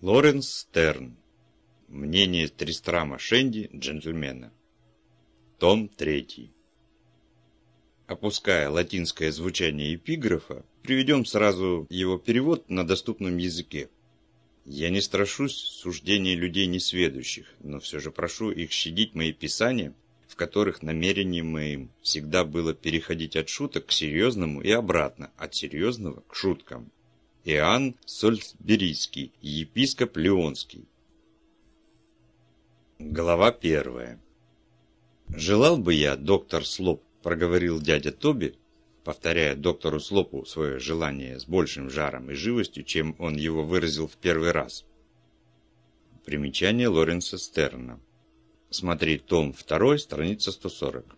Лоренс Стерн. Мнение Тристрама Шенди, джентльмена. Том 3. Опуская латинское звучание эпиграфа, приведем сразу его перевод на доступном языке. Я не страшусь суждений людей несведущих, но все же прошу их щадить мои писания, в которых намерением моим всегда было переходить от шуток к серьезному и обратно, от серьезного к шуткам. Иоанн Сольсберийский, епископ Леонский. Глава первая. «Желал бы я, доктор Слоп», – проговорил дядя Тоби, повторяя доктору Слопу свое желание с большим жаром и живостью, чем он его выразил в первый раз. Примечание Лоренса Стерна. Смотри том 2, страница 140.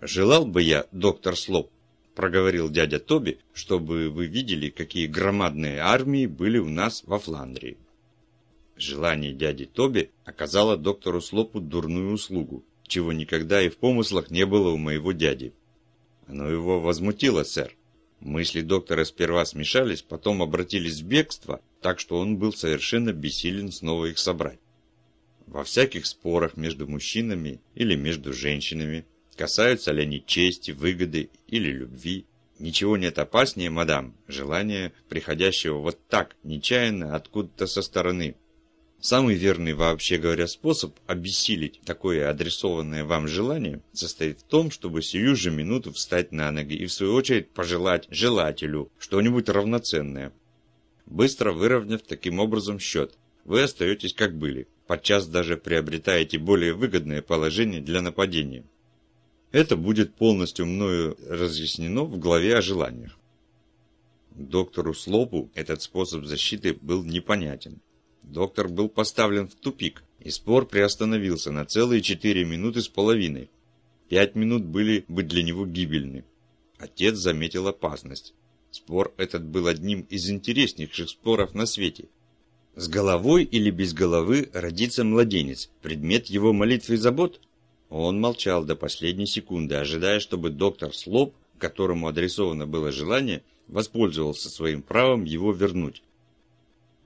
«Желал бы я, доктор Слоп, проговорил дядя Тоби, чтобы вы видели, какие громадные армии были у нас во Фландрии. Желание дяди Тоби оказало доктору Слопу дурную услугу, чего никогда и в помыслах не было у моего дяди. Оно его возмутило, сэр. Мысли доктора сперва смешались, потом обратились в бегство, так что он был совершенно бессилен снова их собрать. Во всяких спорах между мужчинами или между женщинами Касаются ли они чести, выгоды или любви? Ничего нет опаснее, мадам, желания, приходящего вот так, нечаянно, откуда-то со стороны. Самый верный, вообще говоря, способ обессилить такое адресованное вам желание состоит в том, чтобы сию же минуту встать на ноги и в свою очередь пожелать желателю что-нибудь равноценное. Быстро выровняв таким образом счет, вы остаетесь как были, подчас даже приобретаете более выгодное положение для нападения. Это будет полностью мною разъяснено в главе о желаниях. Доктору Слопу этот способ защиты был непонятен. Доктор был поставлен в тупик, и спор приостановился на целые четыре минуты с половиной. Пять минут были бы для него гибельны. Отец заметил опасность. Спор этот был одним из интереснейших споров на свете. С головой или без головы родится младенец, предмет его молитвы и забот – он молчал до последней секунды, ожидая, чтобы доктор Слоп, которому адресовано было желание, воспользовался своим правом его вернуть.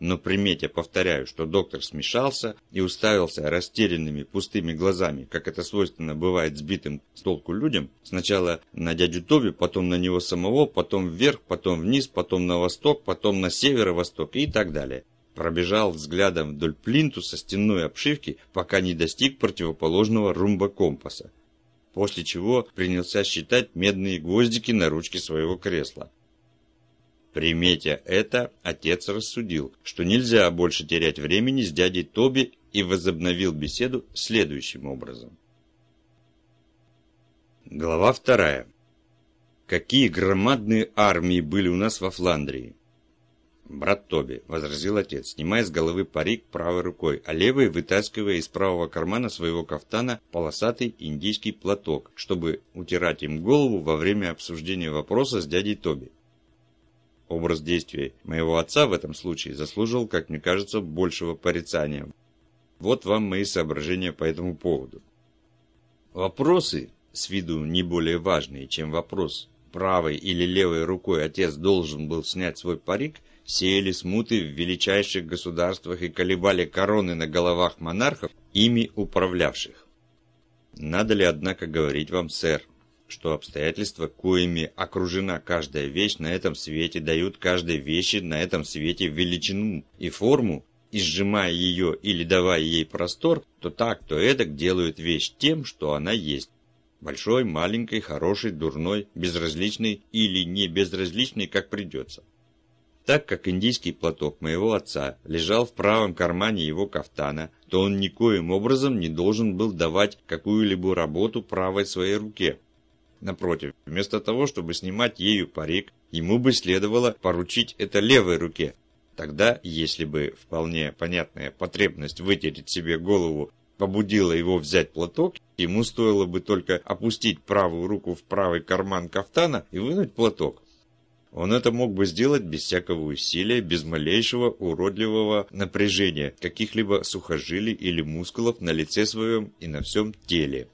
Но приметя, повторяю, что доктор смешался и уставился растерянными пустыми глазами, как это свойственно бывает сбитым с толку людям, сначала на дядю Тоби, потом на него самого, потом вверх, потом вниз, потом на восток, потом на северо-восток и так далее пробежал взглядом вдоль плинтуса стенной обшивки, пока не достиг противоположного румба-компаса. После чего принялся считать медные гвоздики на ручке своего кресла. Приметя это, отец рассудил, что нельзя больше терять времени с дядей Тоби и возобновил беседу следующим образом. Глава вторая. Какие громадные армии были у нас во Фландрии? «Брат Тоби», — возразил отец, снимая с головы парик правой рукой, а левой вытаскивая из правого кармана своего кафтана полосатый индийский платок, чтобы утирать им голову во время обсуждения вопроса с дядей Тоби. Образ действий моего отца в этом случае заслужил, как мне кажется, большего порицания. Вот вам мои соображения по этому поводу. Вопросы, с виду не более важные, чем вопрос, правой или левой рукой отец должен был снять свой парик – сеяли смуты в величайших государствах и колебали короны на головах монархов, ими управлявших. Надо ли, однако, говорить вам, сэр, что обстоятельства, коими окружена каждая вещь на этом свете, дают каждой вещи на этом свете величину и форму, и сжимая ее или давая ей простор, то так, то эдак делают вещь тем, что она есть. Большой, маленькой, хорошей, дурной, безразличной или не безразличной, как придется. Так как индийский платок моего отца лежал в правом кармане его кафтана, то он никоим образом не должен был давать какую-либо работу правой своей руке. Напротив, вместо того, чтобы снимать ею парик, ему бы следовало поручить это левой руке. Тогда, если бы вполне понятная потребность вытереть себе голову побудила его взять платок, ему стоило бы только опустить правую руку в правый карман кафтана и вынуть платок. Он это мог бы сделать без всякого усилия, без малейшего уродливого напряжения каких-либо сухожилий или мускулов на лице своем и на всем теле.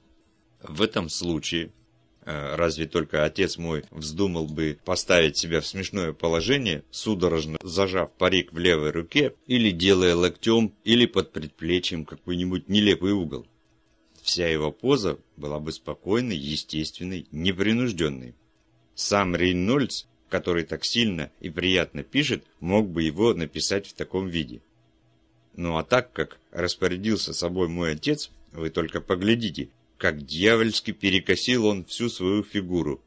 В этом случае Э, разве только отец мой вздумал бы поставить себя в смешное положение, судорожно зажав парик в левой руке, или делая локтем, или под предплечьем какой-нибудь нелепый угол. Вся его поза была бы спокойной, естественной, непринужденной. Сам Рейнольдс, который так сильно и приятно пишет, мог бы его написать в таком виде. Ну а так как распорядился собой мой отец, вы только поглядите, как дьявольски перекосил он всю свою фигуру.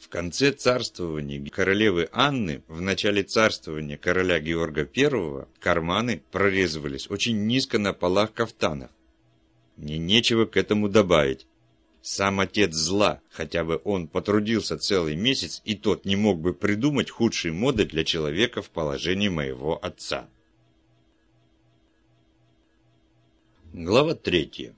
В конце царствования королевы Анны, в начале царствования короля Георга I, карманы прорезывались очень низко на полах кафтанов. Мне нечего к этому добавить. Сам отец зла, хотя бы он потрудился целый месяц, и тот не мог бы придумать худшей моды для человека в положении моего отца. Глава третья.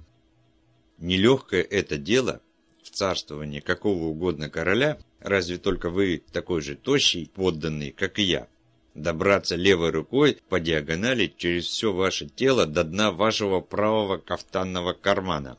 Нелегкое это дело в царствовании какого угодно короля, разве только вы такой же тощий, подданный, как и я, добраться левой рукой по диагонали через все ваше тело до дна вашего правого кафтанного кармана.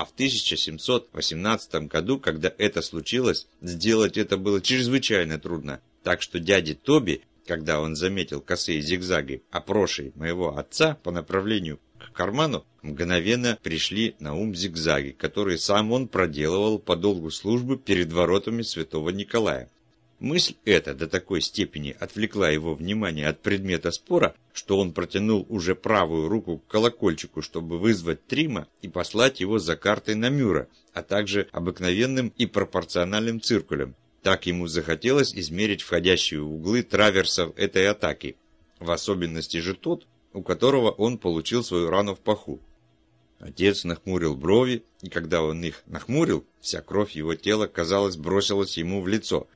А в 1718 году, когда это случилось, сделать это было чрезвычайно трудно, так что дяде Тоби, когда он заметил косые зигзаги, опрошей моего отца по направлению к карману, мгновенно пришли на ум зигзаги, которые сам он проделывал по долгу службы перед воротами святого Николая. Мысль эта до такой степени отвлекла его внимание от предмета спора, что он протянул уже правую руку к колокольчику, чтобы вызвать Трима и послать его за картой на Мюра, а также обыкновенным и пропорциональным циркулем. Так ему захотелось измерить входящие углы траверсов этой атаки, в особенности же тот, у которого он получил свою рану в паху. Отец нахмурил брови, и когда он их нахмурил, вся кровь его тела, казалось, бросилась ему в лицо.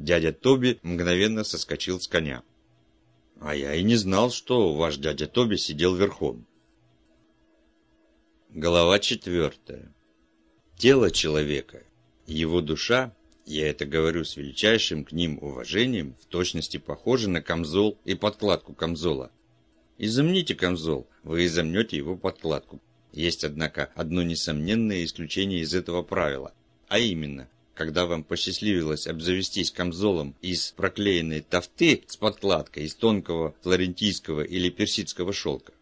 Дядя Тоби мгновенно соскочил с коня. А я и не знал, что ваш дядя Тоби сидел верхом. Глава четвертая. Тело человека, его душа, я это говорю с величайшим к ним уважением, в точности похожи на камзол и подкладку камзола. Изомните камзол, вы изомнете его подкладку. Есть, однако, одно несомненное исключение из этого правила, а именно, когда вам посчастливилось обзавестись камзолом из проклеенной тафты с подкладкой из тонкого флорентийского или персидского шелка.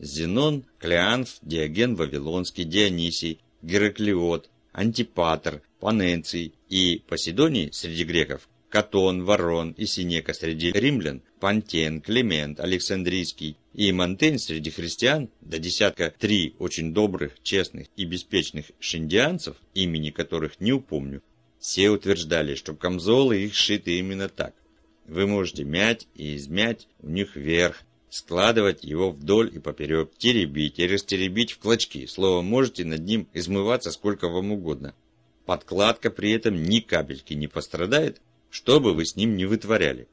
Зенон, Клеанф, Диоген Вавилонский, Дионисий, Гераклиот, Антипатр, Паненций и Поседоний среди греков Катон, Ворон и Синека среди римлян, Пантен, Климент, Александрийский и Монтень среди христиан, до десятка три очень добрых, честных и беспечных шиндианцев, имени которых не упомню, все утверждали, что камзолы их шиты именно так. Вы можете мять и измять у них вверх, складывать его вдоль и поперек, теребить и растеребить в клочки. Словом, можете над ним измываться сколько вам угодно. Подкладка при этом ни капельки не пострадает, что бы вы с ним ни вытворяли.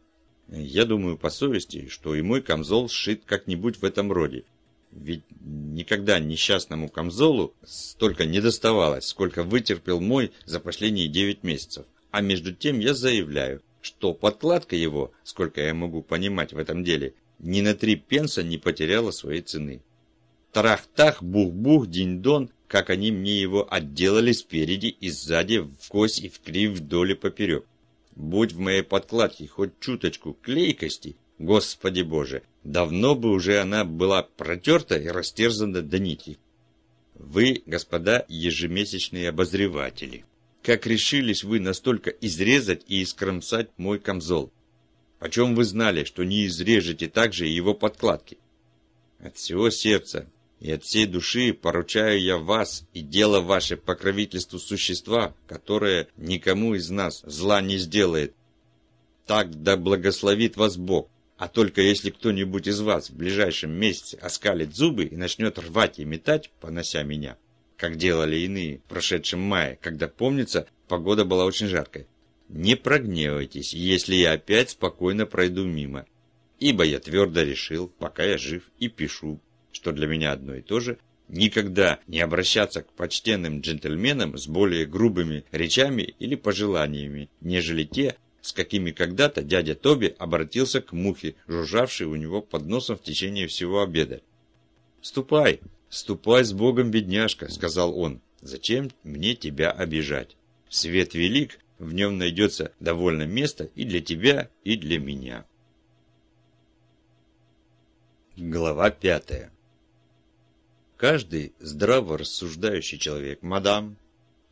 Я думаю по совести, что и мой камзол сшит как-нибудь в этом роде. Ведь никогда несчастному камзолу столько не доставалось, сколько вытерпел мой за последние девять месяцев. А между тем я заявляю, что подкладка его, сколько я могу понимать в этом деле, ни на три пенса не потеряла своей цены. Тарах-тах, бух-бух, динь-дон, как они мне его отделали спереди и сзади, в кось и в крив вдоль и поперек. Будь в моей подкладке хоть чуточку клейкости, Господи Боже, давно бы уже она была протерта и растерзана до нити. Вы, господа ежемесячные обозреватели, как решились вы настолько изрезать и искромсать мой камзол? Почем вы знали, что не изрежете также его подкладки? От всего сердца и от всей души поручаю я вас и дело ваше покровительству существа, которое никому из нас зла не сделает. Так да благословит вас Бог. А только если кто-нибудь из вас в ближайшем месяце оскалит зубы и начнет рвать и метать, понося меня, как делали иные в прошедшем мае, когда, помнится, погода была очень жаркой, не прогневайтесь, если я опять спокойно пройду мимо, ибо я твердо решил, пока я жив и пишу, что для меня одно и то же, никогда не обращаться к почтенным джентльменам с более грубыми речами или пожеланиями, нежели те, с какими когда-то дядя Тоби обратился к мухе, жужжавшей у него под носом в течение всего обеда. «Ступай, ступай с Богом, бедняжка», — сказал он, Зачем мне тебя обижать? Свет велик, в нем найдется довольно места и для тебя, и для меня. Глава пятая. Каждый здраво рассуждающий человек, мадам,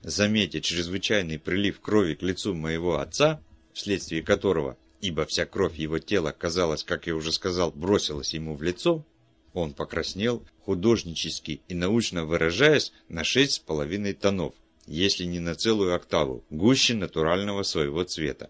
заметя чрезвычайный прилив крови к лицу моего отца, вследствие которого, ибо вся кровь его тела, казалось, как я уже сказал, бросилась ему в лицо, он покраснел, художнически и научно выражаясь, на шесть с половиной тонов, если не на целую октаву, гуще натурального своего цвета.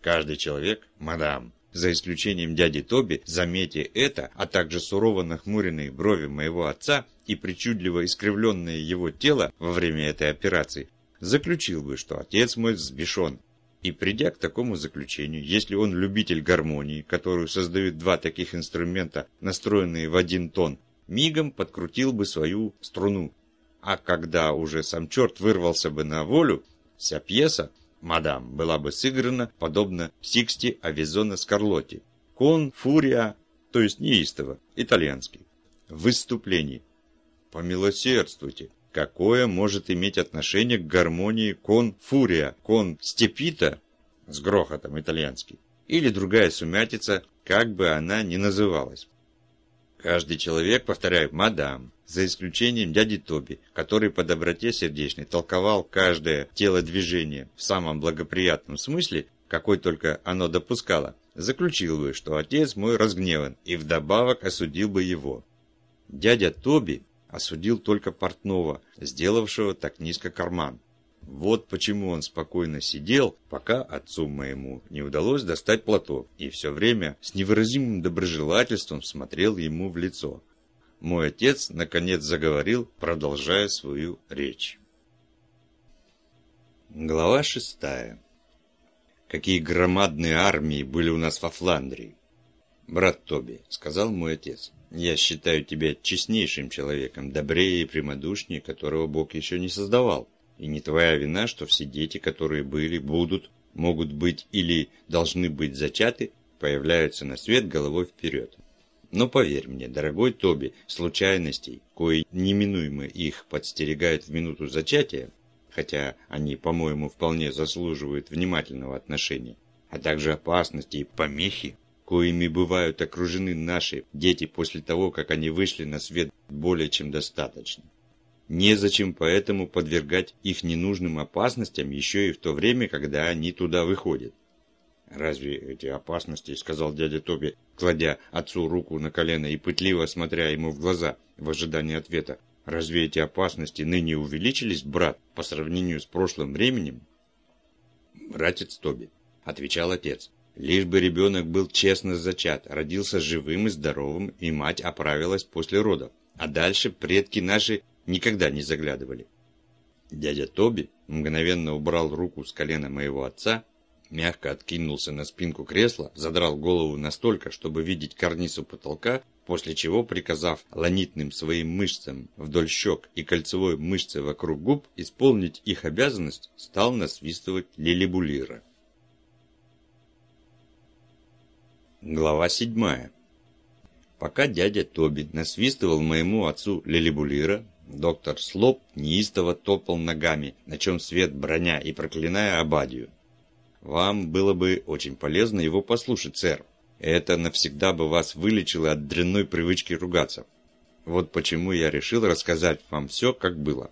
Каждый человек, мадам, за исключением дяди Тоби, заметьте это, а также сурово нахмуренные брови моего отца и причудливо искривленное его тело во время этой операции, заключил бы, что отец мой взбешен. И придя к такому заключению, если он любитель гармонии, которую создают два таких инструмента, настроенные в один тон, мигом подкрутил бы свою струну. А когда уже сам черт вырвался бы на волю, вся пьеса, мадам, была бы сыграна подобно Сиксти Авизона Скарлатти. Con furia, то есть неистово, итальянский. В выступлении. Помилосердствуйте, какое может иметь отношение к гармонии con furia, con strepito с грохотом итальянский, или другая сумятица, как бы она ни называлась. Каждый человек, повторяю, мадам, за исключением дяди Тоби, который по доброте сердечной толковал каждое телодвижение в самом благоприятном смысле, какой только оно допускало, заключил бы, что отец мой разгневан и вдобавок осудил бы его. Дядя Тоби осудил только портного, сделавшего так низко карман. Вот почему он спокойно сидел, пока отцу моему не удалось достать платок, и все время с невыразимым доброжелательством смотрел ему в лицо. Мой отец, наконец, заговорил, продолжая свою речь. Глава шестая. Какие громадные армии были у нас во Фландрии. «Брат Тоби», — сказал мой отец, — «я считаю тебя честнейшим человеком, добрее и прямодушнее, которого Бог еще не создавал. И не твоя вина, что все дети, которые были, будут, могут быть или должны быть зачаты, появляются на свет головой вперед. Но поверь мне, дорогой Тоби, случайностей, кои неминуемо их подстерегают в минуту зачатия, хотя они, по-моему, вполне заслуживают внимательного отношения, а также опасности и помехи, коими бывают окружены наши дети после того, как они вышли на свет более чем достаточно. Незачем поэтому подвергать их ненужным опасностям еще и в то время, когда они туда выходят. «Разве эти опасности, — сказал дядя Тоби, кладя отцу руку на колено и пытливо смотря ему в глаза в ожидании ответа, — разве эти опасности ныне увеличились, брат, по сравнению с прошлым временем?» «Братец Тоби», — отвечал отец, — «лишь бы ребенок был честно зачат, родился живым и здоровым, и мать оправилась после родов, а дальше предки наши никогда не заглядывали». Дядя Тоби мгновенно убрал руку с колена моего отца мягко откинулся на спинку кресла, задрал голову настолько, чтобы видеть карниз у потолка, после чего, приказав ланитным своим мышцам вдоль щек и кольцевой мышце вокруг губ исполнить их обязанность, стал насвистывать лилибулира. Глава седьмая. Пока дядя Тоби насвистывал моему отцу лилибулира, доктор Слоп неистово топал ногами, на чем свет броня и проклиная Абадию. Вам было бы очень полезно его послушать, сэр. Это навсегда бы вас вылечило от дрянной привычки ругаться. Вот почему я решил рассказать вам все, как было.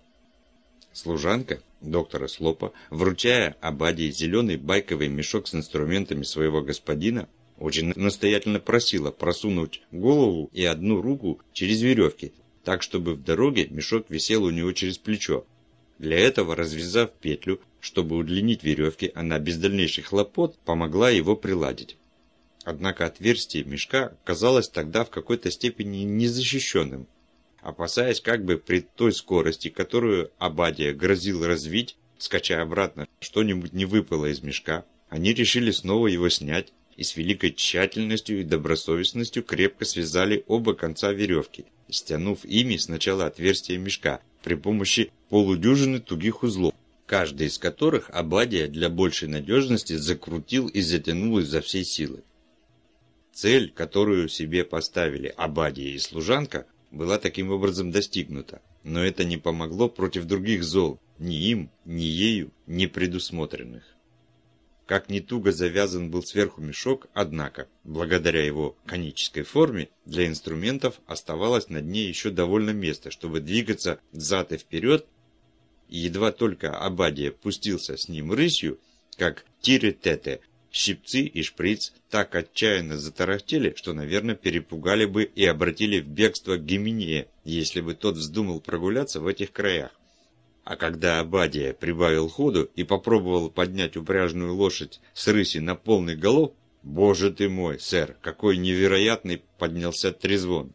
Служанка доктора Слопа, вручая Абадии зеленый байковый мешок с инструментами своего господина, очень настоятельно просила просунуть голову и одну руку через веревки, так чтобы в дороге мешок висел у него через плечо. Для этого, развязав петлю, чтобы удлинить веревки, она без дальнейших хлопот помогла его приладить. Однако отверстие мешка казалось тогда в какой-то степени незащищенным. Опасаясь как бы при той скорости, которую Абадия грозил развить, скачая обратно, что-нибудь не выпало из мешка, они решили снова его снять и с великой тщательностью и добросовестностью крепко связали оба конца веревки, стянув ими сначала отверстие мешка при помощи полудюжины тугих узлов, каждый из которых Абадия для большей надежности закрутил и затянул изо всей силы. Цель, которую себе поставили Абадия и служанка, была таким образом достигнута. но это не помогло против других зол, ни им, ни ею не предусмотренных. Как ни туго завязан был сверху мешок, однако, благодаря его конической форме, для инструментов оставалось на дне еще довольно места, чтобы двигаться взад и вперед, и едва только Абадия пустился с ним рысью, как тире-тете, щипцы и шприц так отчаянно затарахтели, что, наверное, перепугали бы и обратили в бегство Гименея, если бы тот вздумал прогуляться в этих краях. А когда Абадия прибавил ходу и попробовал поднять упряжную лошадь с рыси на полный голов, боже ты мой, сэр, какой невероятный поднялся трезвон.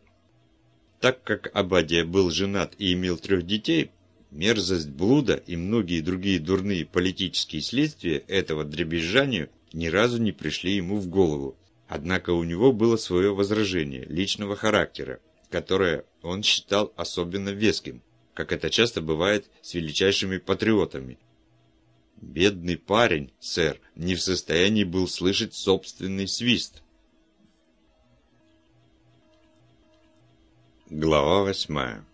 Так как Абадия был женат и имел трех детей, мерзость блуда и многие другие дурные политические следствия этого дребезжанию ни разу не пришли ему в голову. Однако у него было свое возражение личного характера, которое он считал особенно веским как это часто бывает с величайшими патриотами. Бедный парень, сэр, не в состоянии был слышать собственный свист. Глава восьмая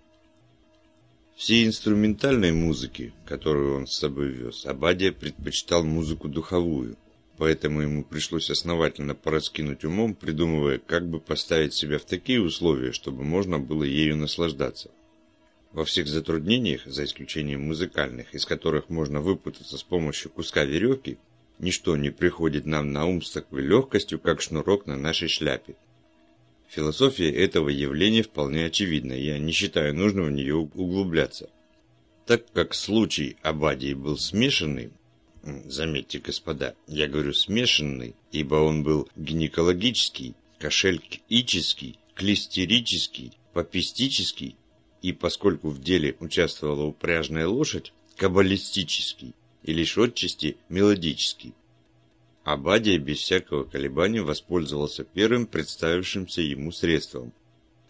Всей инструментальной музыки, которую он с собой вез, Абадия предпочитал музыку духовую, поэтому ему пришлось основательно пораскинуть умом, придумывая, как бы поставить себя в такие условия, чтобы можно было ею наслаждаться. Во всех затруднениях, за исключением музыкальных, из которых можно выпутаться с помощью куска веревки, ничто не приходит нам на ум с такой легкостью, как шнурок на нашей шляпе. Философия этого явления вполне очевидна, я не считаю нужным в нее углубляться. Так как случай Абадии был смешанный, заметьте, господа, я говорю смешанный, ибо он был гинекологический, кошелькический, клистерический, папистический и поскольку в деле участвовала упряжная лошадь, каббалистический и лишь отчасти мелодический. Абадия без всякого колебания воспользовался первым представившимся ему средством.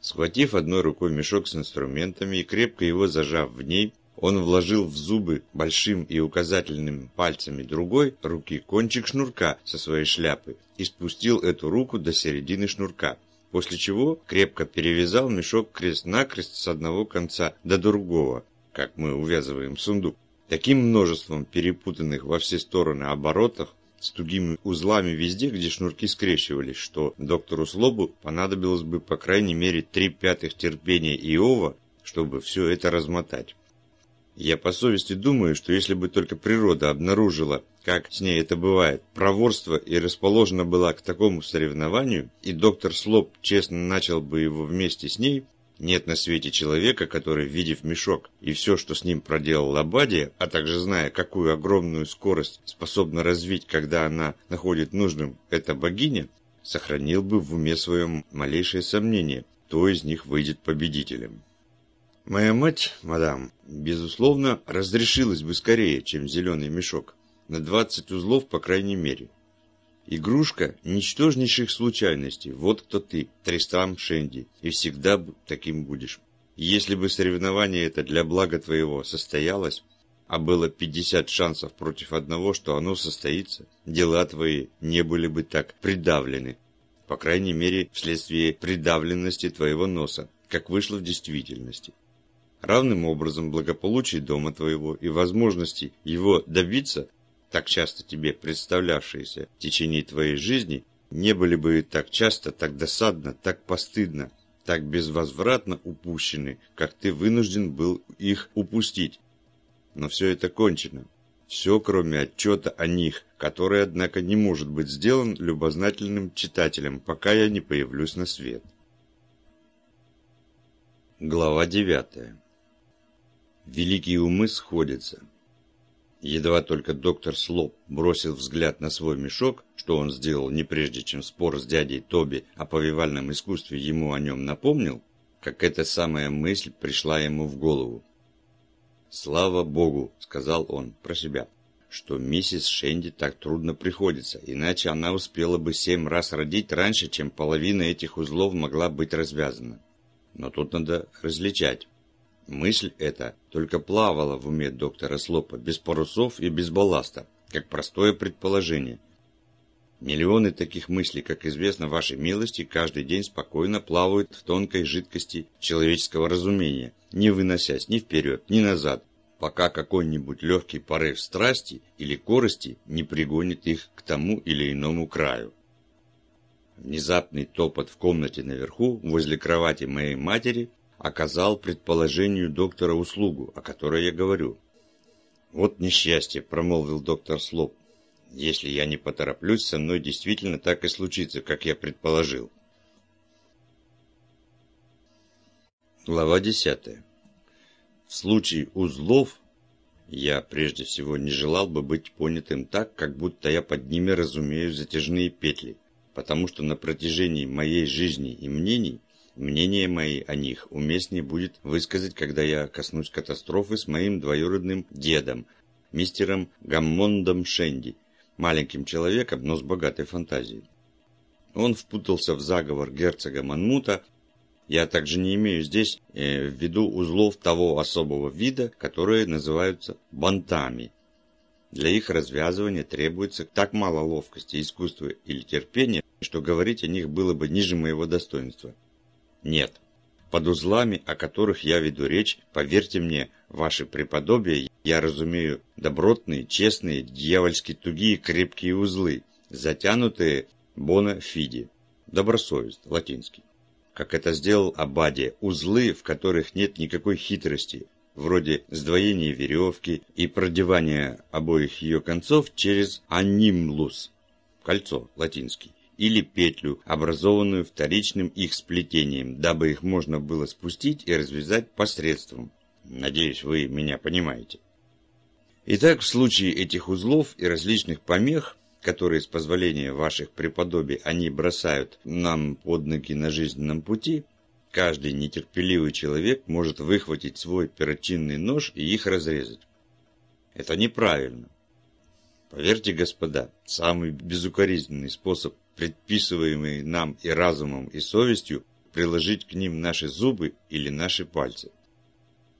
Схватив одной рукой мешок с инструментами и крепко его зажав в ней, он вложил в зубы большим и указательным пальцами другой руки кончик шнурка со своей шляпы и спустил эту руку до середины шнурка после чего крепко перевязал мешок крест-накрест с одного конца до другого, как мы увязываем сундук. Таким множеством перепутанных во все стороны оборотах, с тугими узлами везде, где шнурки скрещивались, что доктору Слобу понадобилось бы по крайней мере три пятых терпения Иова, чтобы все это размотать. Я по совести думаю, что если бы только природа обнаружила, как с ней это бывает, проворство и расположена была к такому соревнованию, и доктор Слоп честно начал бы его вместе с ней, нет на свете человека, который, видев мешок и все, что с ним проделал Абадия, а также зная, какую огромную скорость способна развить, когда она находит нужным эта богиня, сохранил бы в уме своем малейшее сомнение, кто из них выйдет победителем. Моя мать, мадам, безусловно, разрешилась бы скорее, чем зеленый мешок. На 20 узлов, по крайней мере. Игрушка ничтожнейших случайностей. Вот кто ты, Тристам Шенди, и всегда таким будешь. если бы соревнование это для блага твоего состоялось, а было 50 шансов против одного, что оно состоится, дела твои не были бы так придавлены. По крайней мере, вследствие придавленности твоего носа, как вышло в действительности. Равным образом благополучие дома твоего и возможности его добиться, так часто тебе представлявшиеся в течение твоей жизни, не были бы так часто, так досадно, так постыдно, так безвозвратно упущены, как ты вынужден был их упустить. Но все это кончено. Все, кроме отчета о них, который, однако, не может быть сделан любознательным читателем, пока я не появлюсь на свет. Глава девятая Великие умы сходятся. Едва только доктор Слоп бросил взгляд на свой мешок, что он сделал не прежде, чем спор с дядей Тоби о повивальном искусстве ему о нем напомнил, как эта самая мысль пришла ему в голову. «Слава Богу!» — сказал он про себя, — что миссис Шенди так трудно приходится, иначе она успела бы семь раз родить раньше, чем половина этих узлов могла быть развязана. Но тут надо различать. Мысль эта только плавала в уме доктора Слопа, без парусов и без балласта, как простое предположение. Миллионы таких мыслей, как известно вашей милости, каждый день спокойно плавают в тонкой жидкости человеческого разумения, не выносясь ни вперед, ни назад, пока какой-нибудь легкий порыв страсти или корости не пригонит их к тому или иному краю. Внезапный топот в комнате наверху, возле кровати моей матери, оказал предположению доктора услугу, о которой я говорю. «Вот несчастье», — промолвил доктор Слоп. «Если я не потороплюсь, со мной действительно так и случится, как я предположил». Глава десятая. В случае узлов я прежде всего не желал бы быть понятым так, как будто я под ними разумею затяжные петли, потому что на протяжении моей жизни и мнений, мнение мои о них уместнее будет высказать, когда я коснусь катастрофы с моим двоюродным дедом, мистером Гаммондом Шенди, маленьким человеком, но с богатой фантазией. Он впутался в заговор герцога Манмута я также не имею здесь э, в виду узлов того особого вида, которые называются бантами. Для их развязывания требуется так мало ловкости, искусства или терпения, что говорить о них было бы ниже моего достоинства. Нет. Под узлами, о которых я веду речь, поверьте мне, ваши преподобия, я разумею добротные, честные, дьявольски тугие, крепкие узлы, затянутые бона фиди, добросовесть, латинский как это сделал Абади, узлы, в которых нет никакой хитрости, вроде сдвоения веревки и продевания обоих ее концов через анимлус, кольцо, латинский, или петлю, образованную вторичным их сплетением, дабы их можно было спустить и развязать посредством. Надеюсь, вы меня понимаете. Итак, в случае этих узлов и различных помех, которые с позволения ваших преподобий они бросают нам под ноги на жизненном пути, каждый нетерпеливый человек может выхватить свой перочинный нож и их разрезать. Это неправильно. Поверьте, господа, самый безукоризненный способ, предписываемый нам и разумом, и совестью, приложить к ним наши зубы или наши пальцы.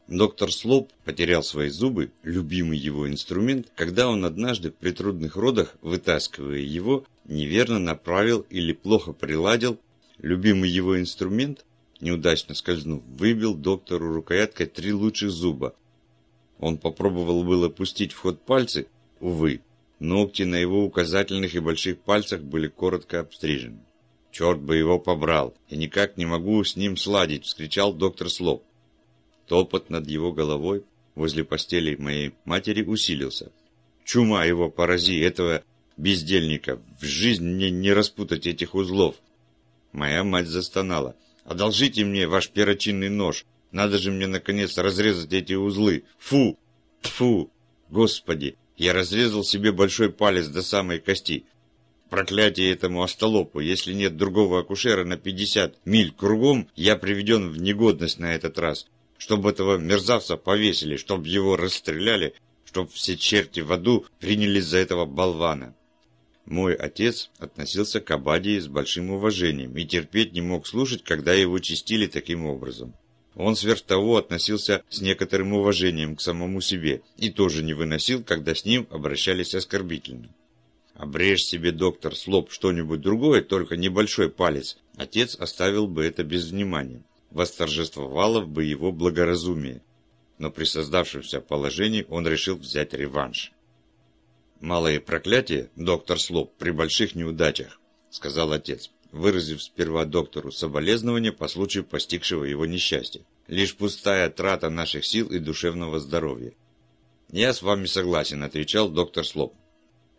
Доктор Слоп потерял свои зубы, любимый его инструмент, когда он однажды при трудных родах, вытаскивая его, неверно направил или плохо приладил любимый его инструмент, неудачно скользнув, выбил доктору рукояткой три лучших зуба. Он попробовал было пустить в ход пальцы, увы, ногти на его указательных и больших пальцах были коротко обстрижены. «Черт бы его побрал! Я никак не могу с ним сладить!» – вскричал доктор Слоп. Топот над его головой возле постели моей матери усилился. Чума его порази, этого бездельника. В жизнь мне не распутать этих узлов. Моя мать застонала. «Одолжите мне ваш перочинный нож. Надо же мне, наконец, разрезать эти узлы. Фу! Фу! Господи! Я разрезал себе большой палец до самой кости. Проклятие этому остолопу. Если нет другого акушера на 50 миль кругом, я приведен в негодность на этот раз чтобы этого мерзавца повесили, чтобы его расстреляли, чтобы все черти в аду принялись за этого болвана. Мой отец относился к Абадии с большим уважением и терпеть не мог слушать, когда его чистили таким образом. Он сверх того относился с некоторым уважением к самому себе и тоже не выносил, когда с ним обращались оскорбительно. Обрежь себе, доктор, слоб что-нибудь другое, только небольшой палец. Отец оставил бы это без внимания восторжествовало бы его благоразумие, но при создавшемся положении он решил взять реванш. «Малое проклятие, доктор Слоп, при больших неудачах», — сказал отец, выразив сперва доктору соболезнования по случаю постигшего его несчастья. «Лишь пустая трата наших сил и душевного здоровья». «Я с вами согласен», — отвечал доктор Слоп.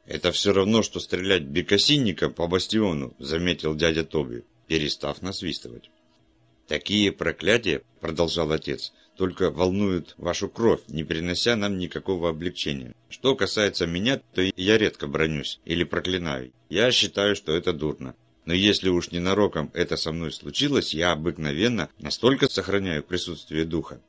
«Это все равно, что стрелять бекасинником по бастиону», — заметил дядя Тоби, перестав насвистывать. «Такие проклятия, — продолжал отец, — только волнуют вашу кровь, не принося нам никакого облегчения. Что касается меня, то я редко бронюсь или проклинаю. Я считаю, что это дурно. Но если уж ненароком это со мной случилось, я обыкновенно настолько сохраняю присутствие духа.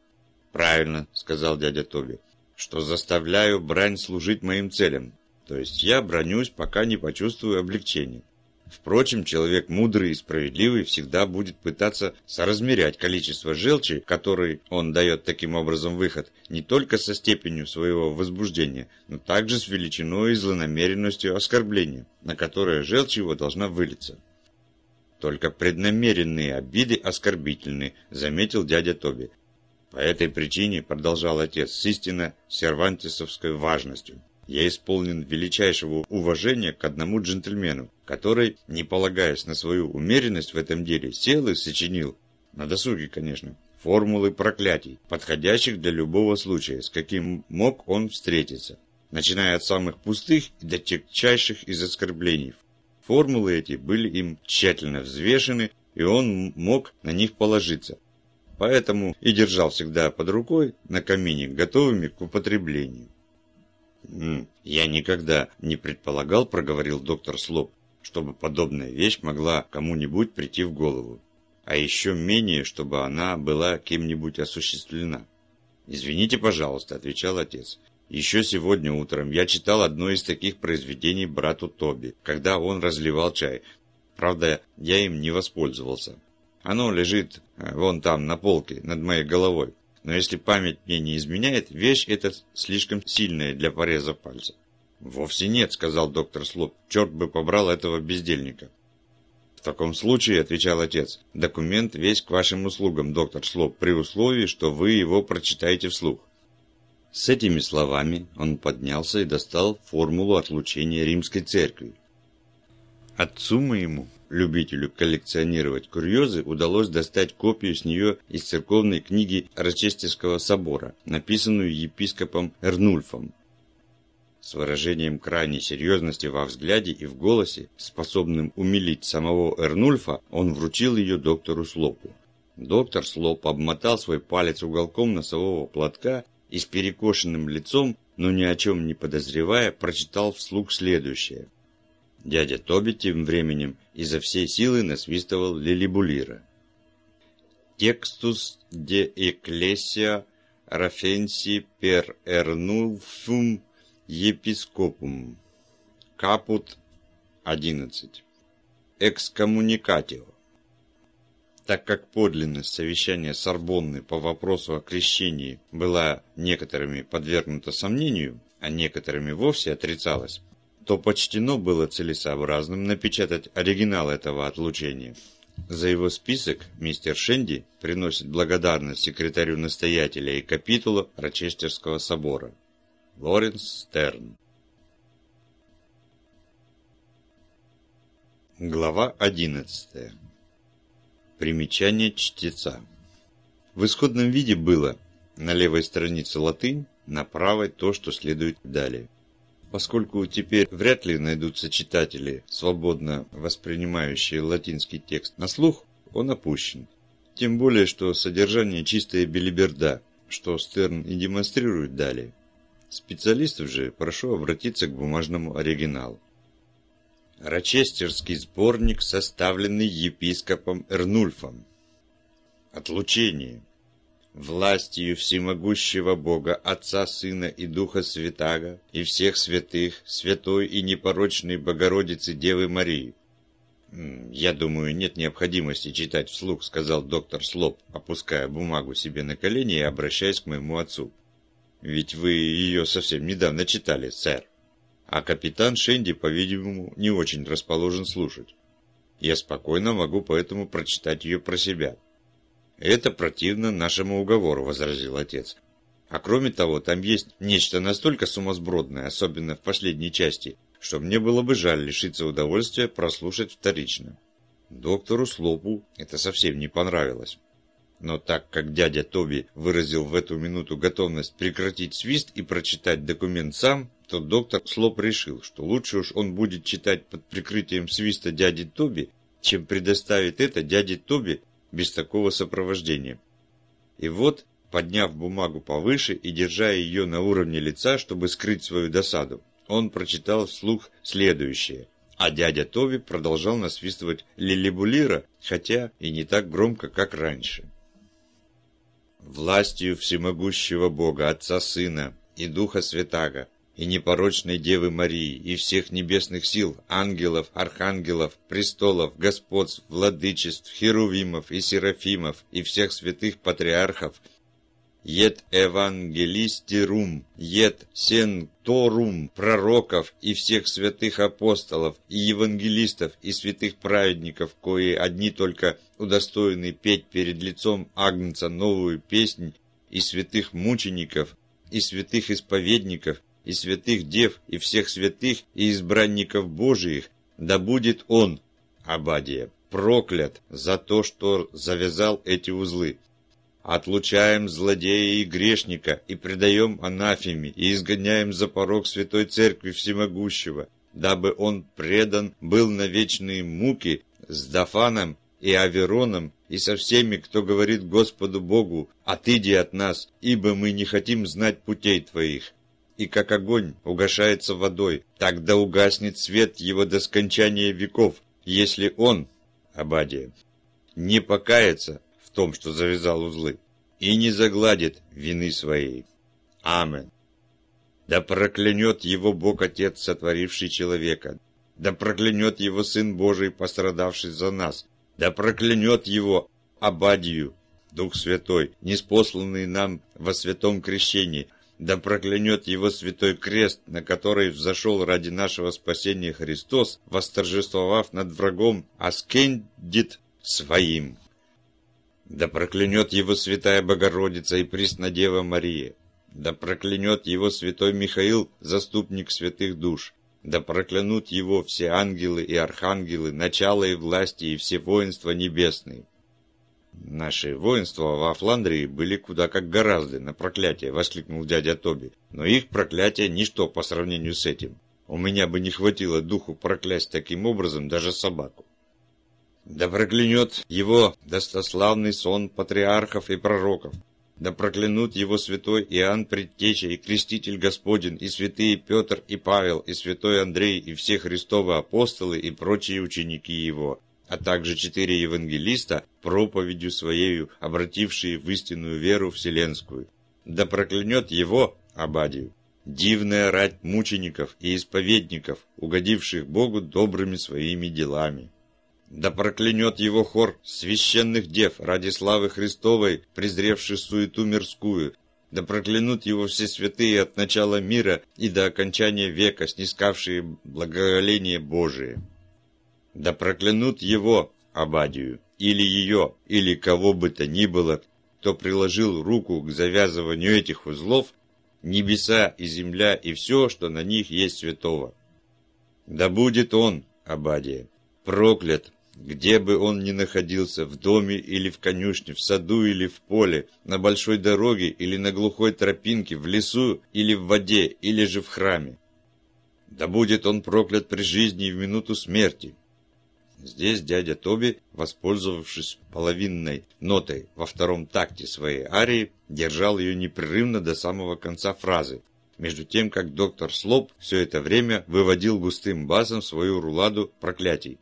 «Правильно», — сказал дядя Тоби, — «что заставляю брань служить моим целям. То есть я бронюсь, пока не почувствую облегчения. Впрочем, человек мудрый и справедливый всегда будет пытаться соразмерять количество желчи, которой он дает таким образом выход, не только со степенью своего возбуждения, но также с величиной и злонамеренностью оскорбления, на которое желчь его должна вылиться. Только преднамеренные обиды оскорбительны, заметил дядя Тоби. По этой причине, продолжал отец, с истинно сервантисовской важностью, я исполнен величайшего уважения к одному джентльмену, который, не полагаясь на свою умеренность в этом деле, сел и сочинил, на досуге, конечно, формулы проклятий, подходящих для любого случая, с каким мог он встретиться, начиная от самых пустых и до тягчайших из оскорблений. Формулы эти были им тщательно взвешены, и он мог на них положиться. Поэтому и держал всегда под рукой на камине, готовыми к употреблению. «Я никогда не предполагал, — проговорил доктор Слоп, — чтобы подобная вещь могла кому-нибудь прийти в голову а еще менее, чтобы она была кем-нибудь осуществлена. «Извините, пожалуйста», – отвечал отец. «Еще сегодня утром я читал одно из таких произведений брату Тоби, когда он разливал чай. Правда, я им не воспользовался. Оно лежит э, вон там, на полке, над моей головой. Но если память мне не изменяет, вещь эта слишком сильная для пореза пальца». «Вовсе нет», – сказал доктор Слоп. «Черт бы побрал этого бездельника». «В таком случае, — отвечал отец, — документ весь к вашим услугам, доктор Слоп, при условии, что вы его прочитаете вслух». С этими словами он поднялся и достал формулу отлучения римской церкви. Отцу моему, любителю коллекционировать курьезы, удалось достать копию с нее из церковной книги Рочестевского собора, написанную епископом Эрнульфом, с выражением крайней серьезности во взгляде и в голосе, способным умилить самого Эрнульфа, он вручил ее доктору Слопу. Доктор Слоп обмотал свой палец уголком носового платка и с перекошенным лицом, но ни о чем не подозревая, прочитал вслух следующее. Дядя Тоби тем временем изо всей силы насвистывал лилибулира. «Текстус де экклесия рафенси пер эрнулфум епископум. Капут 11. Экскоммуникатио. Так как подлинность совещания Сорбонны по вопросу о крещении была некоторыми подвергнута сомнению, а некоторыми вовсе отрицалась, то почтено было целесообразным напечатать оригинал этого отлучения. За его список мистер Шенди приносит благодарность секретарю-настоятеля и капитула Рочестерского собора. Лоренс Стерн Глава 11. Примечание чтеца. В исходном виде было на левой странице латынь, на правой то, что следует далее. Поскольку теперь вряд ли найдутся читатели, свободно воспринимающие латинский текст на слух, он опущен. Тем более, что содержание чистая белиберда, что Стерн и демонстрирует далее. Специалистов же прошу обратиться к бумажному оригиналу. Рочестерский сборник, составленный епископом Эрнульфом. Отлучение. Властью всемогущего Бога, Отца, Сына и Духа Святаго, и всех святых, святой и непорочной Богородицы Девы Марии. «Я думаю, нет необходимости читать вслух», — сказал доктор Слоп, опуская бумагу себе на колени и обращаясь к моему отцу. Ведь вы ее совсем недавно читали, сэр. А капитан Шенди, по-видимому, не очень расположен слушать. Я спокойно могу поэтому прочитать ее про себя. Это противно нашему уговору, возразил отец. А кроме того, там есть нечто настолько сумасбродное, особенно в последней части, что мне было бы жаль лишиться удовольствия прослушать вторично. Доктору Слопу это совсем не понравилось. Но так как дядя Тоби выразил в эту минуту готовность прекратить свист и прочитать документ сам, то доктор Слоп решил, что лучше уж он будет читать под прикрытием свиста дяди Тоби, чем предоставит это дяде Тоби без такого сопровождения. И вот, подняв бумагу повыше и держа ее на уровне лица, чтобы скрыть свою досаду, он прочитал вслух следующее. А дядя Тоби продолжал насвистывать лилибулира, хотя и не так громко, как раньше властью всемогущего Бога, Отца Сына и Духа Святаго, и непорочной Девы Марии, и всех небесных сил, ангелов, архангелов, престолов, господств, владычеств, херувимов и серафимов, и всех святых патриархов, Ет евангелистирум, ет сенторум пророков и всех святых апостолов, и евангелистов, и святых праведников, кои одни только удостоены петь перед лицом Агнца новую песнь и святых мучеников, и святых исповедников, и святых дев, и всех святых, и избранников Божиих, да будет он, Абадия, проклят за то, что завязал эти узлы. Отлучаем злодея и грешника, и предаем анафеме, и изгоняем за порог Святой Церкви Всемогущего, дабы он предан был на вечные муки с Дафаном и Авероном, и со всеми, кто говорит Господу Богу, «Отыди от нас, ибо мы не хотим знать путей Твоих». И как огонь угашается водой, так да угаснет свет его до скончания веков, если он, Абадия, не покается в том, что завязал узлы, и не загладит вины своей. Амен. Да проклянет его Бог Отец, сотворивший человека, да проклянет его Сын Божий, пострадавший за нас, да проклянет его Абадию, Дух Святой, неспосланный нам во святом крещении, да проклянет его святой крест, на который взошел ради нашего спасения Христос, восторжествовав над врагом, аскендит своим. Да проклянет его святая Богородица и Преснодева Мария. Да проклянет его святой Михаил, заступник святых душ. Да проклянут его все ангелы и архангелы, начало и власти и все воинства небесные. Наши воинства во Фландрии были куда как гораздо на проклятие, воскликнул дядя Тоби. Но их проклятие ничто по сравнению с этим. У меня бы не хватило духу проклясть таким образом даже собаку. Да проклянет его достославный сон патриархов и пророков. Да проклянут его святой Иоанн Предтеча и Креститель Господень, и святые Петр и Павел, и святой Андрей, и все Христовы апостолы и прочие ученики его, а также четыре евангелиста, проповедью своею обратившие в истинную веру вселенскую. Да проклянет его, Абадию, дивная рать мучеников и исповедников, угодивших Богу добрыми своими делами. Да проклянет его хор священных дев ради славы Христовой, презревших суету мирскую. Да проклянут его все святые от начала мира и до окончания века, снискавшие благоволение Божие. Да проклянут его, Абадию, или ее, или кого бы то ни было, кто приложил руку к завязыванию этих узлов, небеса и земля и все, что на них есть святого. Да будет он, Абадия, проклят где бы он ни находился, в доме или в конюшне, в саду или в поле, на большой дороге или на глухой тропинке, в лесу или в воде, или же в храме. Да будет он проклят при жизни и в минуту смерти. Здесь дядя Тоби, воспользовавшись половинной нотой во втором такте своей арии, держал ее непрерывно до самого конца фразы, между тем как доктор Слоп все это время выводил густым басом свою руладу проклятий.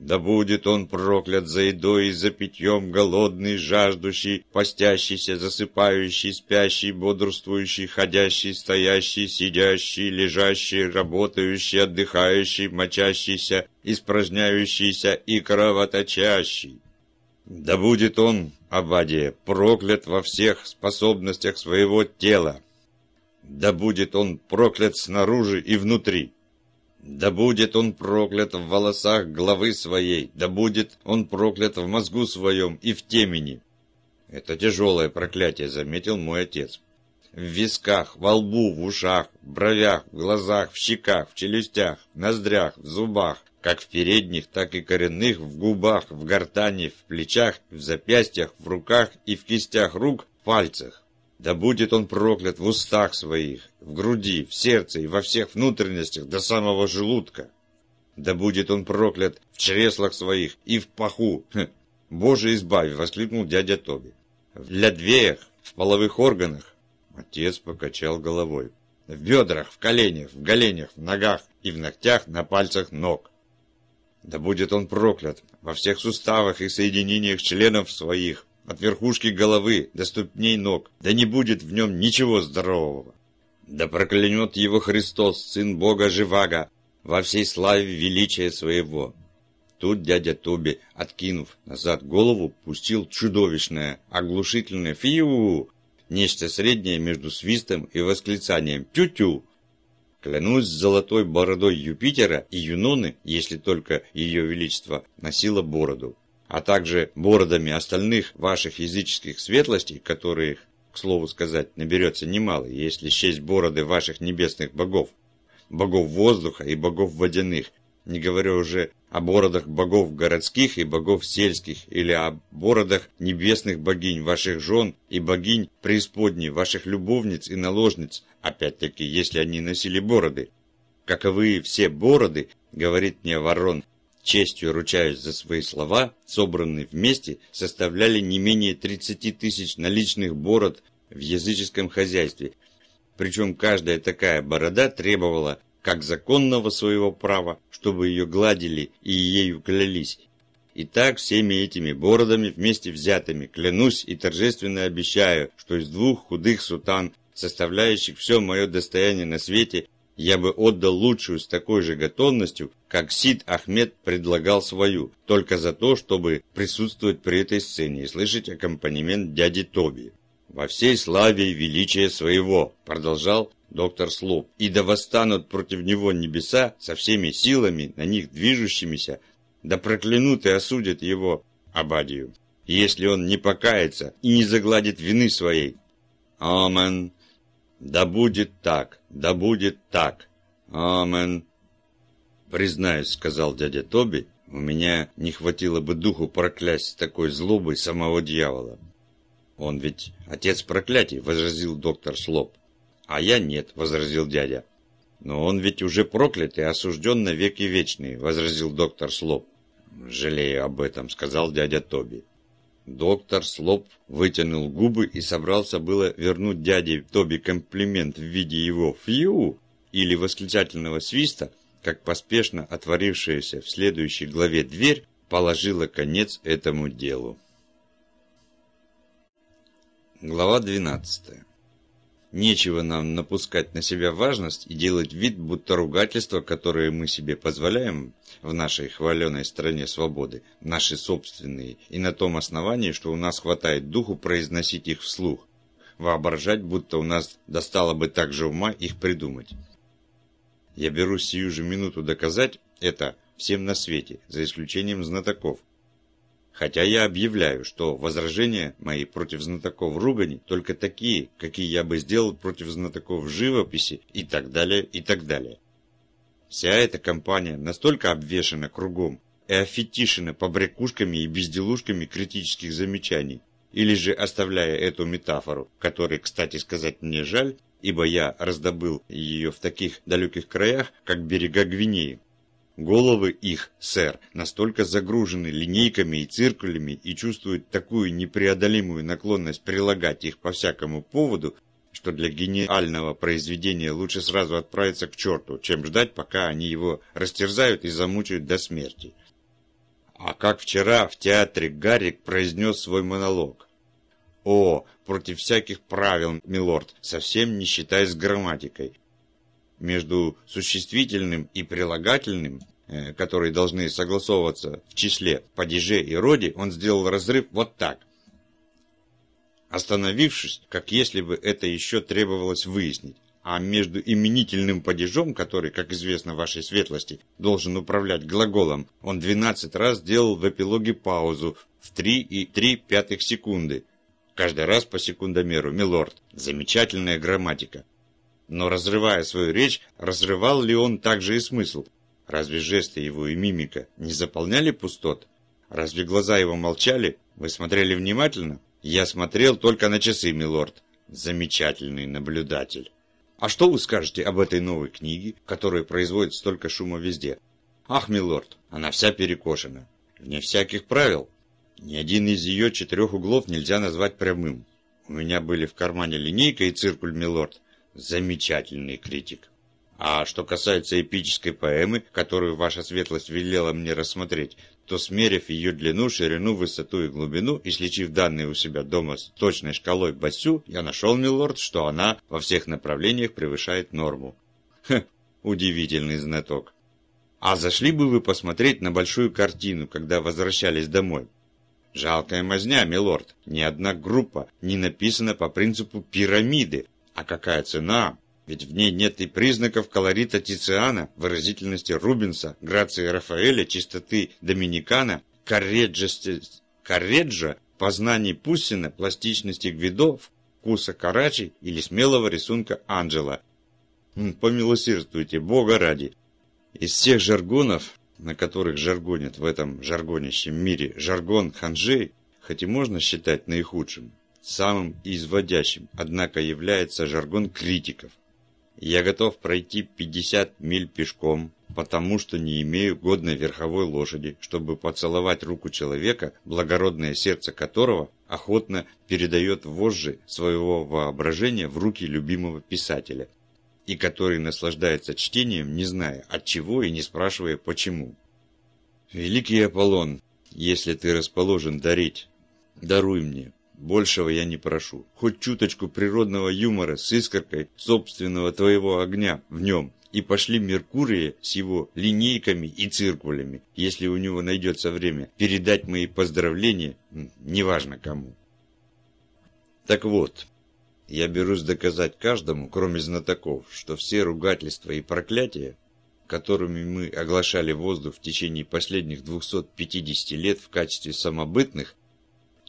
Да будет он проклят за едой и за питьем, голодный, жаждущий, постящийся, засыпающий, спящий, бодрствующий, ходящий, стоящий, сидящий, лежащий, работающий, отдыхающий, мочащийся, испражняющийся и кровоточащий. Да будет он, Абадия, проклят во всех способностях своего тела. Да будет он проклят снаружи и внутри. Да будет он проклят в волосах главы своей, да будет он проклят в мозгу своем и в темени. Это тяжелое проклятие, заметил мой отец. В висках, во лбу, в ушах, в бровях, в глазах, в щеках, в челюстях, в ноздрях, в зубах, как в передних, так и коренных, в губах, в гортани, в плечах, в запястьях, в руках и в кистях рук, пальцах. Да будет он проклят в устах своих, в груди, в сердце и во всех внутренностях до самого желудка. Да будет он проклят в чреслах своих и в паху. Хм. Боже избави, воскликнул дядя Тоби. В лядвеях, в половых органах. Отец покачал головой. В бедрах, в коленях, в голенях, в ногах и в ногтях на пальцах ног. Да будет он проклят во всех суставах и соединениях членов своих, от верхушки головы до ступней ног, да не будет в нем ничего здорового. Да проклянет его Христос, Сын Бога Живаго, во всей славе величия своего. Тут дядя Тоби, откинув назад голову, пустил чудовищное, оглушительное «фиу!» Нечто среднее между свистом и восклицанием «тю-тю!» Клянусь золотой бородой Юпитера и Юноны, если только ее величество носила бороду а также бородами остальных ваших языческих светлостей, которых к слову сказать, наберется немало, если счесть бороды ваших небесных богов, богов воздуха и богов водяных, не говоря уже о бородах богов городских и богов сельских, или о бородах небесных богинь, ваших жен и богинь преисподней, ваших любовниц и наложниц, опять-таки, если они носили бороды. Каковы все бороды, говорит мне ворон, честью ручаюсь за свои слова, собранные вместе, составляли не менее 30 тысяч наличных бород в языческом хозяйстве. Причем каждая такая борода требовала как законного своего права, чтобы ее гладили и ею клялись. И так всеми этими бородами вместе взятыми клянусь и торжественно обещаю, что из двух худых сутан, составляющих все мое достояние на свете, я бы отдал лучшую с такой же готовностью, как Сид Ахмед предлагал свою, только за то, чтобы присутствовать при этой сцене и слышать аккомпанемент дяди Тоби. «Во всей славе и величии своего», — продолжал доктор Слоп, и да восстанут против него небеса со всеми силами, на них движущимися, да проклянут и осудят его, Абадию, если он не покается и не загладит вины своей. Амен. Да будет так, да будет так. Амен. Признаюсь, сказал дядя Тоби, у меня не хватило бы духу проклясть такой злобой самого дьявола. Он ведь отец проклятий, возразил доктор Слоп. «А я нет», — возразил дядя. «Но он ведь уже проклят и осужден на веки вечные», — возразил доктор Слоп. «Жалею об этом», — сказал дядя Тоби. Доктор Слоп вытянул губы и собрался было вернуть дяде Тоби комплимент в виде его «фью» или восклицательного свиста, как поспешно отворившаяся в следующей главе дверь положила конец этому делу. Глава двенадцатая. Нечего нам напускать на себя важность и делать вид, будто ругательства, которые мы себе позволяем в нашей хваленой стране свободы, наши собственные, и на том основании, что у нас хватает духу произносить их вслух, воображать, будто у нас достало бы так же ума их придумать. Я берусь сию же минуту доказать это всем на свете, за исключением знатоков, Хотя я объявляю, что возражения мои против знатоков ругани только такие, какие я бы сделал против знатоков живописи и так далее, и так далее. Вся эта компания настолько обвешана кругом и офетишена побрякушками и безделушками критических замечаний, или же оставляя эту метафору, которой, кстати сказать, мне жаль, ибо я раздобыл ее в таких далеких краях, как берега Гвинеи, Головы их, сэр, настолько загружены линейками и циркулями и чувствуют такую непреодолимую наклонность прилагать их по всякому поводу, что для гениального произведения лучше сразу отправиться к черту, чем ждать, пока они его растерзают и замучают до смерти. А как вчера в театре Гаррик произнес свой монолог. О, против всяких правил, милорд, совсем не считаясь грамматикой. Между существительным и прилагательным Э, которые должны согласовываться в числе падеже и роде, он сделал разрыв вот так. Остановившись, как если бы это еще требовалось выяснить. А между именительным падежом, который, как известно вашей светлости, должен управлять глаголом, он 12 раз сделал в эпилоге паузу в 3 и 3 пятых секунды. Каждый раз по секундомеру, милорд. Замечательная грамматика. Но разрывая свою речь, разрывал ли он также и смысл? Разве жесты его и мимика не заполняли пустот? Разве глаза его молчали? Вы смотрели внимательно? Я смотрел только на часы, милорд. Замечательный наблюдатель. А что вы скажете об этой новой книге, которая производит столько шума везде? Ах, милорд, она вся перекошена. Вне всяких правил. Ни один из ее четырех углов нельзя назвать прямым. У меня были в кармане линейка и циркуль, милорд. Замечательный критик. А что касается эпической поэмы, которую ваша светлость велела мне рассмотреть, то смерив ее длину, ширину, высоту и глубину и сличив данные у себя дома с точной шкалой Басю, я нашел, милорд, что она во всех направлениях превышает норму. Хм, удивительный знаток. А зашли бы вы посмотреть на большую картину, когда возвращались домой? Жалкая мазня, милорд. Ни одна группа не написана по принципу пирамиды. А какая цена? ведь в ней нет и признаков колорита Тициана, выразительности Рубенса, грации Рафаэля, чистоты Доминикана, корреджа, корреджа познаний Пуссина, пластичности Гвидо, вкуса карачи или смелого рисунка Анджела. Помилосердствуйте, Бога ради. Из всех жаргонов, на которых жаргонят в этом жаргонящем мире, жаргон ханжей, хоть и можно считать наихудшим, самым изводящим, однако является жаргон критиков. Я готов пройти 50 миль пешком, потому что не имею годной верховой лошади, чтобы поцеловать руку человека, благородное сердце которого охотно передает вожжи своего воображения в руки любимого писателя, и который наслаждается чтением, не зная от чего и не спрашивая почему. Великий Аполлон, если ты расположен дарить, даруй мне, Большего я не прошу. Хоть чуточку природного юмора с искоркой собственного твоего огня в нем. И пошли Меркурия с его линейками и циркулями, если у него найдется время, передать мои поздравления, неважно кому. Так вот, я берусь доказать каждому, кроме знатоков, что все ругательства и проклятия, которыми мы оглашали воздух в течение последних 250 лет в качестве самобытных,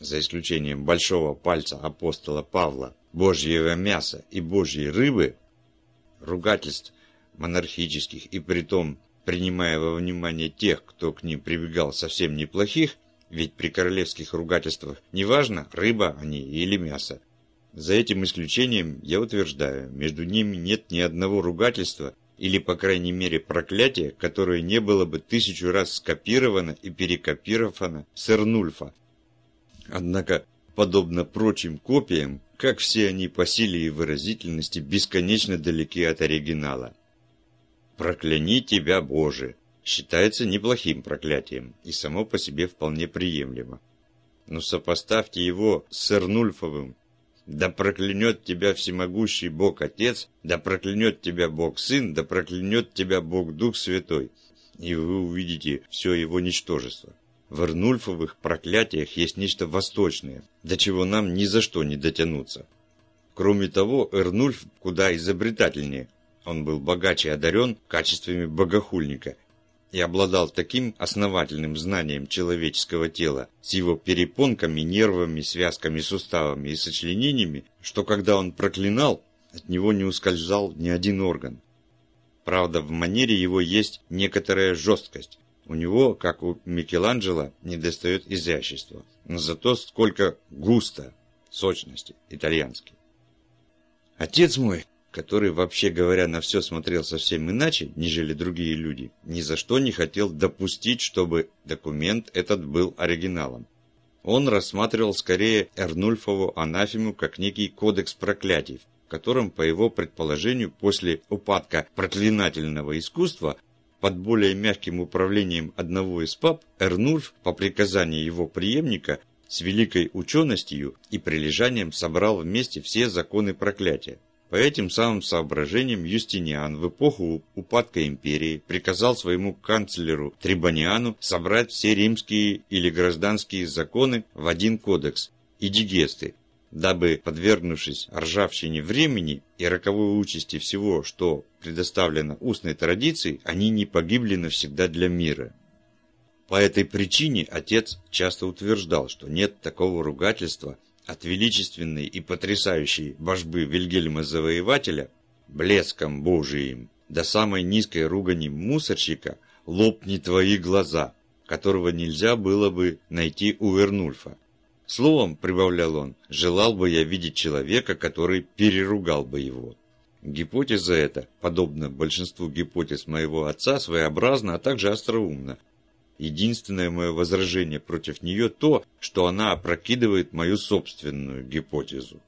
за исключением большого пальца апостола Павла, божьего мяса и божьей рыбы, ругательств монархических и притом принимая во внимание тех, кто к ним прибегал совсем неплохих, ведь при королевских ругательствах неважно, рыба они или мясо. За этим исключением, я утверждаю, между ними нет ни одного ругательства или, по крайней мере, проклятия, которое не было бы тысячу раз скопировано и перекопировано с Эрнульфа, Однако, подобно прочим копиям, как все они по силе и выразительности бесконечно далеки от оригинала. «Прокляни тебя, Боже!» считается неплохим проклятием и само по себе вполне приемлемо. Но сопоставьте его с Эрнульфовым «Да проклянет тебя всемогущий Бог Отец, да проклянет тебя Бог Сын, да проклянет тебя Бог Дух Святой», и вы увидите все его ничтожество. В Эрнульфовых проклятиях есть нечто восточное, до чего нам ни за что не дотянуться. Кроме того, Эрнульф куда изобретательнее. Он был богаче одарен качествами богохульника и обладал таким основательным знанием человеческого тела с его перепонками, нервами, связками, суставами и сочленениями, что когда он проклинал, от него не ускользал ни один орган. Правда, в манере его есть некоторая жесткость, у него, как у Микеланджело, недостает изящества, но зато сколько густо, сочности, итальянский. Отец мой, который, вообще говоря, на все смотрел совсем иначе, нежели другие люди, ни за что не хотел допустить, чтобы документ этот был оригиналом. Он рассматривал скорее Эрнульфову анафему как некий кодекс проклятий, в котором, по его предположению, после упадка проклинательного искусства под более мягким управлением одного из пап Эрнульф по приказанию его преемника с великой ученостью и прилежанием собрал вместе все законы проклятия. По этим самым соображениям Юстиниан в эпоху упадка империи приказал своему канцлеру Трибониану собрать все римские или гражданские законы в один кодекс и дигесты, дабы, подвергнувшись ржавчине времени и роковой участи всего, что предоставлено устной традицией, они не погибли навсегда для мира. По этой причине отец часто утверждал, что нет такого ругательства от величественной и потрясающей божбы Вильгельма Завоевателя блеском Божиим до самой низкой ругани мусорщика «лопни твои глаза», которого нельзя было бы найти у Эрнульфа. Словом, прибавлял он, желал бы я видеть человека, который переругал бы его. Гипотеза эта, подобно большинству гипотез моего отца, своеобразна, а также остроумна. Единственное мое возражение против нее то, что она опрокидывает мою собственную гипотезу.